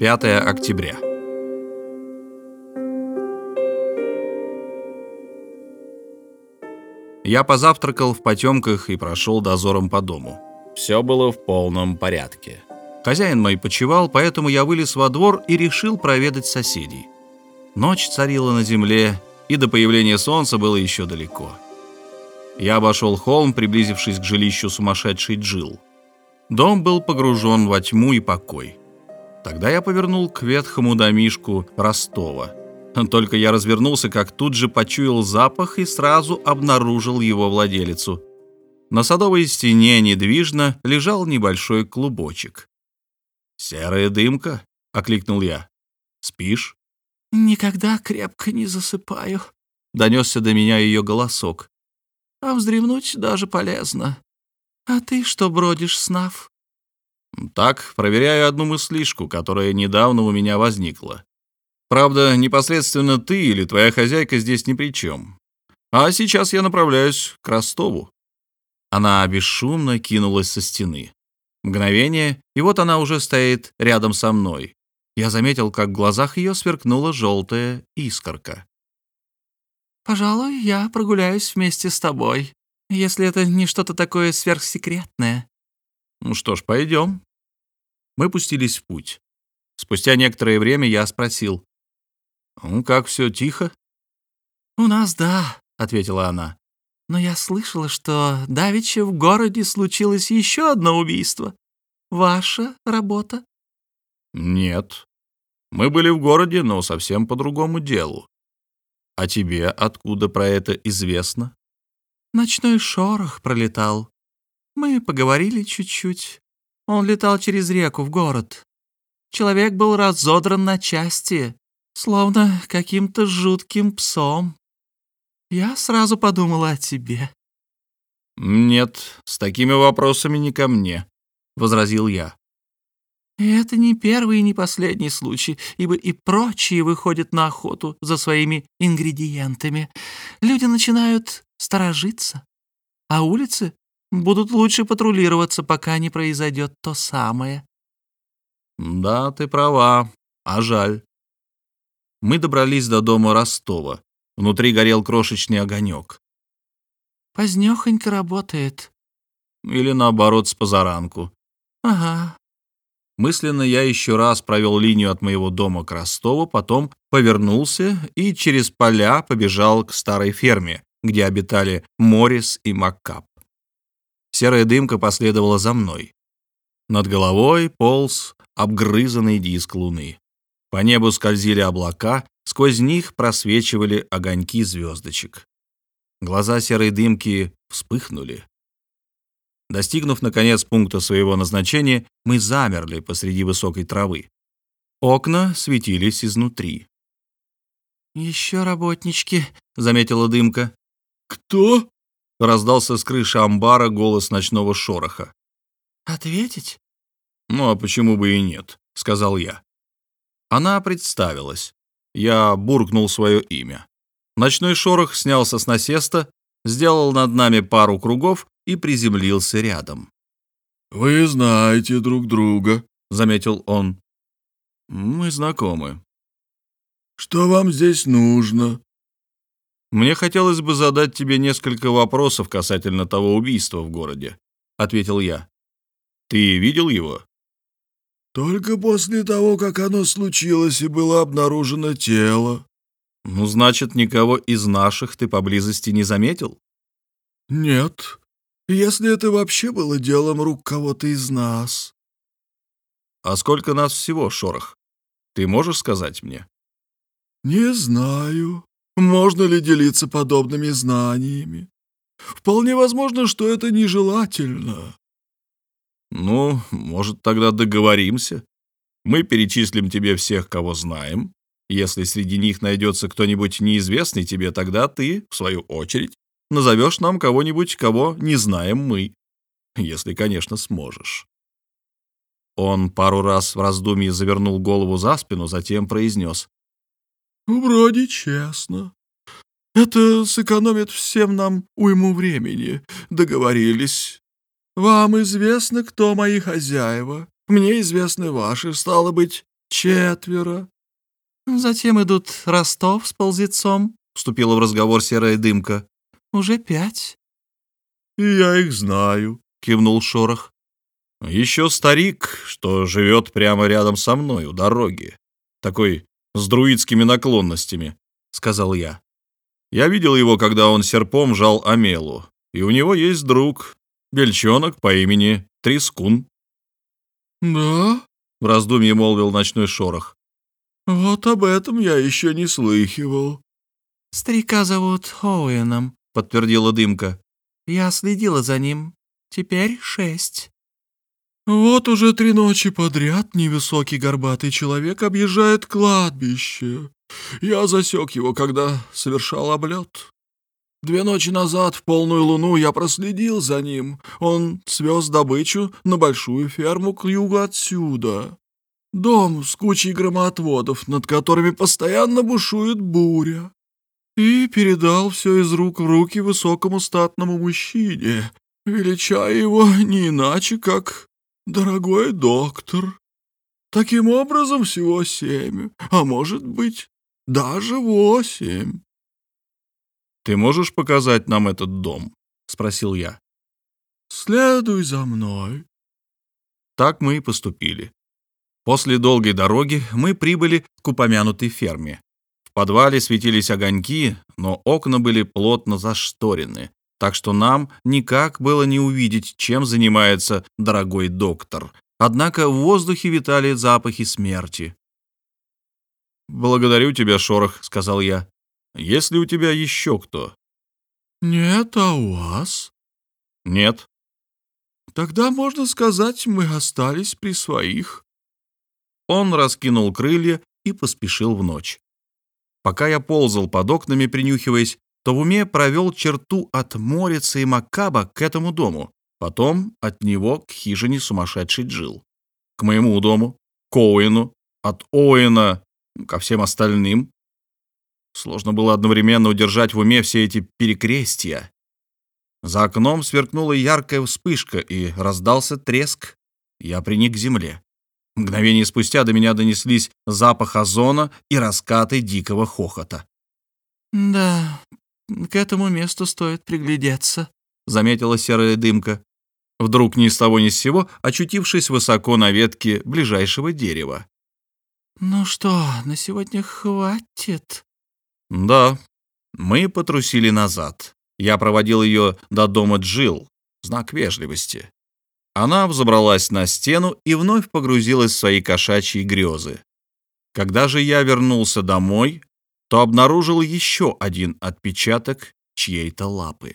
5 октября. Я позавтракал в потемках и прошел дозором по дому. Все было в полном порядке. Хозяин мой почевал, поэтому я вылез во двор и решил проведать соседей. Ночь царила на земле, и до появления солнца было еще далеко. Я обошел холм, приблизившись к жилищу сумасшедшей Джил. Дом был погружен во тьму и покой. Тогда я повернул к ветхому домишку Ростова. Только я развернулся, как тут же почуял запах и сразу обнаружил его владелицу. На садовой стене недвижно лежал небольшой клубочек. «Серая дымка?» — окликнул я. «Спишь?» «Никогда крепко не засыпаю», — донесся до меня ее голосок. «А вздремнуть даже полезно. А ты что бродишь, снав?» «Так, проверяю одну мыслишку, которая недавно у меня возникла. Правда, непосредственно ты или твоя хозяйка здесь ни при чем. А сейчас я направляюсь к Ростову». Она бесшумно кинулась со стены. Мгновение, и вот она уже стоит рядом со мной. Я заметил, как в глазах ее сверкнула желтая искорка. «Пожалуй, я прогуляюсь вместе с тобой», если это не что-то такое сверхсекретное. Ну что ж, пойдем. Мы пустились в путь. Спустя некоторое время я спросил. «Ну, как все тихо?» «У нас да», — ответила она. «Но я слышала, что давеча в городе случилось еще одно убийство. Ваша работа?» «Нет. Мы были в городе, но совсем по другому делу. А тебе откуда про это известно?» Ночной шорох пролетал. Мы поговорили чуть-чуть. Он летал через реку в город. Человек был разодран на части, словно каким-то жутким псом. Я сразу подумала о тебе. «Нет, с такими вопросами не ко мне», — возразил я. это не первый и не последний случай, ибо и прочие выходят на охоту за своими ингредиентами. Люди начинают сторожиться, а улицы будут лучше патрулироваться, пока не произойдет то самое. Да, ты права, а жаль. Мы добрались до дома Ростова. Внутри горел крошечный огонек. Позднёхонько работает. Или наоборот, с позаранку. Ага. Мысленно я еще раз провел линию от моего дома к Ростову, потом повернулся и через поля побежал к старой ферме, где обитали Морис и Маккап. Серая дымка последовала за мной. Над головой полз обгрызанный диск луны. По небу скользили облака, сквозь них просвечивали огоньки звездочек. Глаза серой дымки вспыхнули. Достигнув, наконец, пункта своего назначения, мы замерли посреди высокой травы. Окна светились изнутри. «Еще работнички», — заметила дымка. «Кто?» — раздался с крыши амбара голос ночного шороха. «Ответить?» «Ну, а почему бы и нет?» — сказал я. Она представилась. Я буркнул свое имя. Ночной шорох снялся с насеста, сделал над нами пару кругов и приземлился рядом. «Вы знаете друг друга», — заметил он. «Мы знакомы». «Что вам здесь нужно?» «Мне хотелось бы задать тебе несколько вопросов касательно того убийства в городе», — ответил я. «Ты видел его?» «Только после того, как оно случилось и было обнаружено тело». «Ну, значит, никого из наших ты поблизости не заметил?» «Нет, если это вообще было делом рук кого-то из нас». «А сколько нас всего, Шорох? Ты можешь сказать мне?» «Не знаю», можно ли делиться подобными знаниями? Вполне возможно, что это нежелательно. Ну, может, тогда договоримся. Мы перечислим тебе всех, кого знаем. Если среди них найдется кто-нибудь неизвестный тебе, тогда ты, в свою очередь, назовешь нам кого-нибудь, кого не знаем мы. Если, конечно, сможешь. Он пару раз в раздумье завернул голову за спину, затем произнес. «Вроде честно. Это сэкономит всем нам уйму времени. Договорились. Вам известно, кто мои хозяева. Мне известны ваши, стало быть, четверо. Затем идут Ростов с ползецом, — вступила в разговор серая дымка. уже пять. И я их знаю, — кивнул Шорох. «Еще старик, что живет прямо рядом со мной у дороги. Такой с друидскими наклонностями», — сказал я. «Я видел его, когда он серпом жал Амелу, и у него есть друг, бельчонок по имени Трискун». Да? В раздумье молвил ночной шорох. Вот об этом я еще не слыхивал. Старика зовут Оуэном, — подтвердила дымка. Я следила за ним. Теперь шесть. Вот уже три ночи подряд невысокий горбатый человек объезжает кладбище. Я засек его, когда совершал облет. Две ночи назад, в полную луну, я проследил за ним. Он свез добычу на большую ферму к югу отсюда. Дом с кучей громоотводов, над которыми постоянно бушует буря. И передал все из рук в руки высокому статному мужчине, величая его не иначе, как «дорогой доктор». Таким образом, всего семь, а может быть, даже восемь. «Ты можешь показать нам этот дом?» — спросил я. «Следуй за мной». Так мы и поступили. После долгой дороги мы прибыли к упомянутой ферме. В подвале светились огоньки, но окна были плотно зашторены, так что нам никак было не увидеть, чем занимается дорогой доктор. Однако в воздухе витали запахи смерти. «Благодарю тебя, Шорох», — сказал я. «Есть ли у тебя еще кто?» «Нет, а у вас?» «Нет». «Тогда, можно сказать, мы остались при своих». Он раскинул крылья и поспешил в ночь. Пока я ползал под окнами, принюхиваясь, то в уме провел черту от Морица и Макаба к этому дому, потом от него к хижине сумасшедший Джил, к моему дому, к Оуэну, от Оуэна ко всем остальным. Сложно было одновременно удержать в уме все эти перекрестия. За окном сверкнула яркая вспышка и раздался треск. Я приник к земле. Мгновение спустя до меня донеслись запах озона и раскаты дикого хохота. Да, к этому месту стоит приглядеться, заметила серая дымка, вдруг ни с того ни с сего очутившись высоко на ветке ближайшего дерева. Ну что, на сегодня хватит? Да, мы потрусили назад. Я проводил ее до дома Джил, знак вежливости. Она взобралась на стену и вновь погрузилась в свои кошачьи грезы. Когда же я вернулся домой, то обнаружил еще один отпечаток чьей-то лапы.